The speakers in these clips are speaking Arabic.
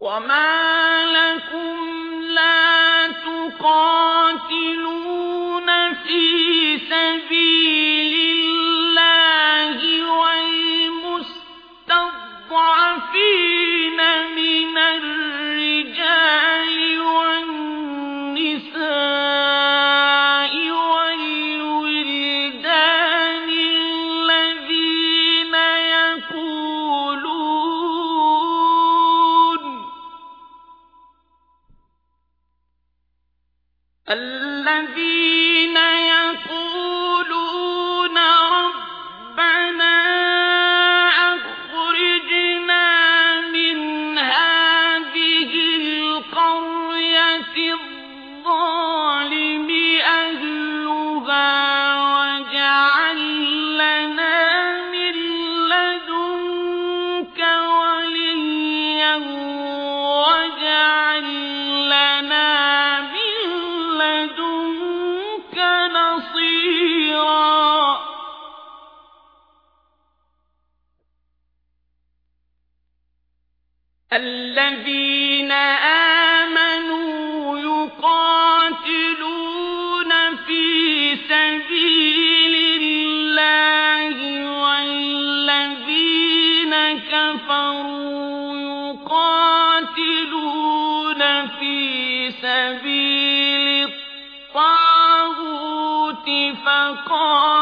وما الذين يقولون ربنا أخرجنا الذين آمنوا يقاتلون في سبيل الله والذين كفروا يقاتلون في سبيل الطاغوت فقاتلوا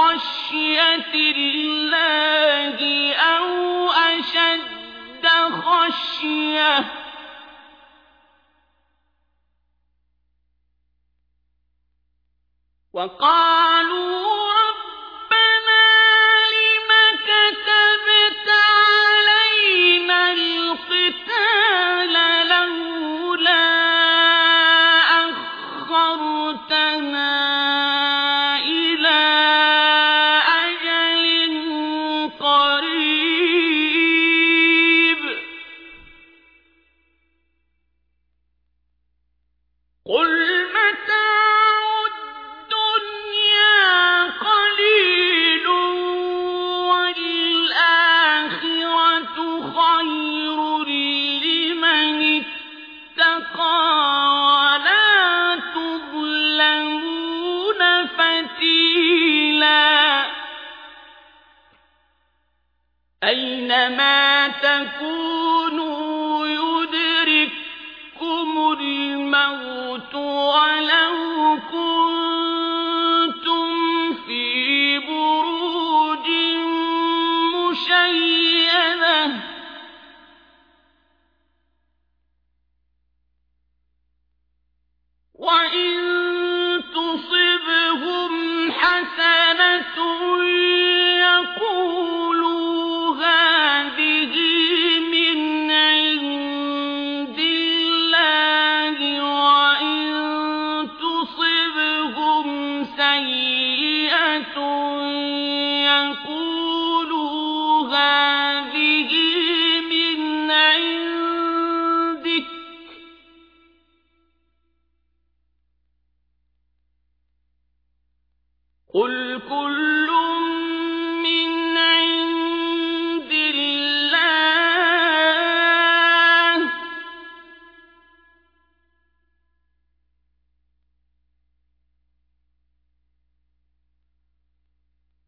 كخشية الله أو أشد خشية. وقالوا أينما تكونوا يدرككم الموت ولو كنتم في بروج مشيدة. وإن تصبهم حسنة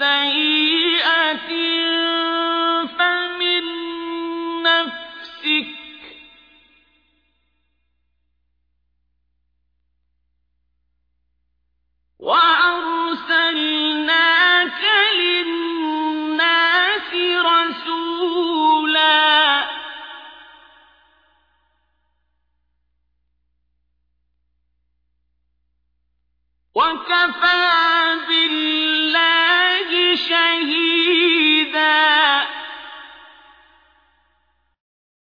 سيئة فمن نفسك. وأرسلناك للناس رسولا. وكفى